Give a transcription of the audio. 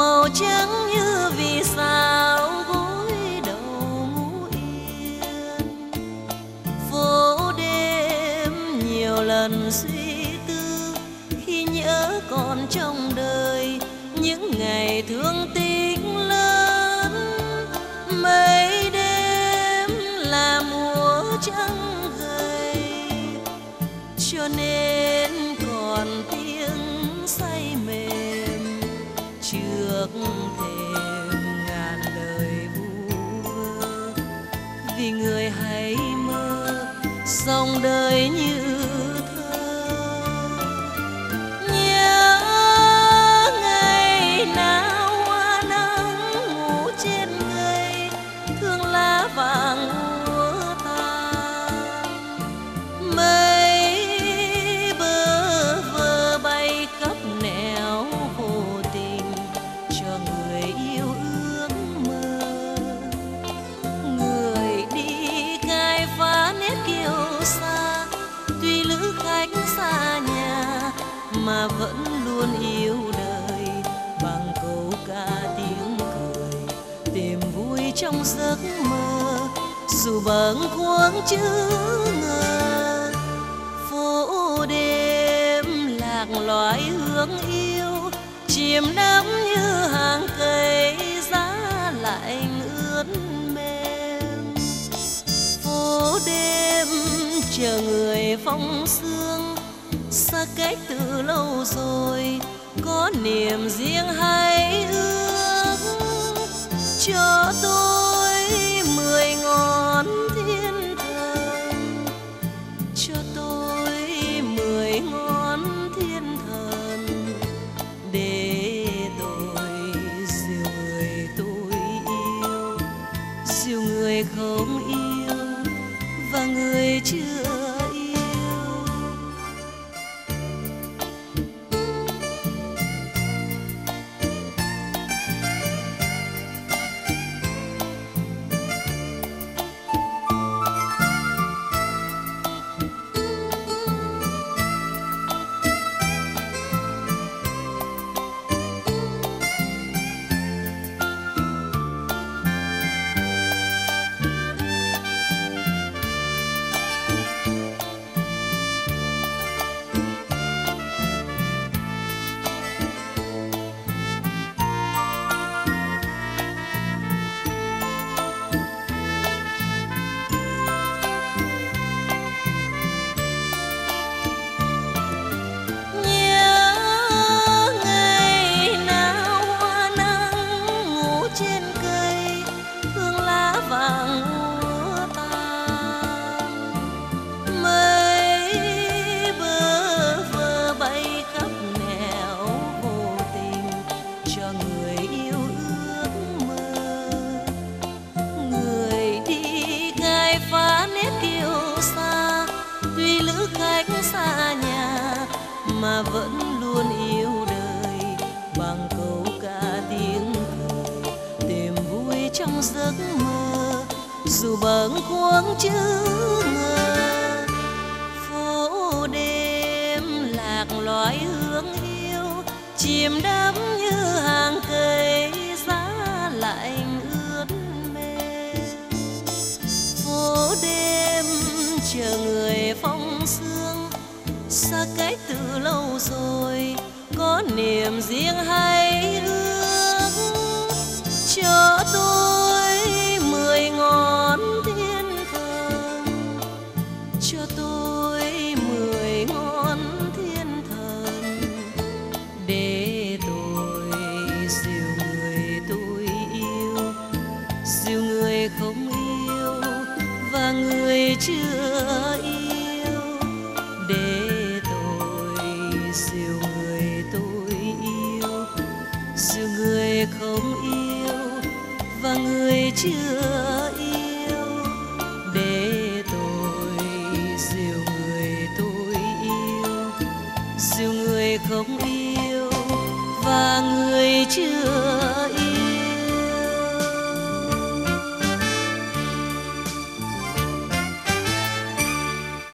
màu trắng như vì sao gối đầu ngủ yên? Phố đêm nhiều lần suy tư, khi nhớ còn trong đời, những ngày thương tình dòng đời như mà vẫn luôn yêu đời. Bằng câu ca tiếng cười, tìm vui trong giấc mơ. Dù bâng khuâng chữ ngờ, phố đêm lạc loài hương yêu. Chìm đắm như hàng cây, giá lạnh ướt mềm. Phố đêm chờ người phong sương xa cách từ lâu rồi có niềm riêng hay ước? Cho tôi vẫn luôn yêu đời. Bằng câu ca tiếng cười, tìm vui trong giấc mơ. Dù bâng khuâng chữ ngờ, phố đêm lạc loài hương yêu chìm đắm như hàng cây từ lâu rồi, có niềm riêng hay ước? Cho tôi mười ngón thiên thần. Cho tôi mười ngón thiên thần. Để tôi dìu người tôi yêu, dìu người không yêu và người chưa người chưa yêu. Để tôi dìu người tôi yêu. Dìu người không yêu và người chưa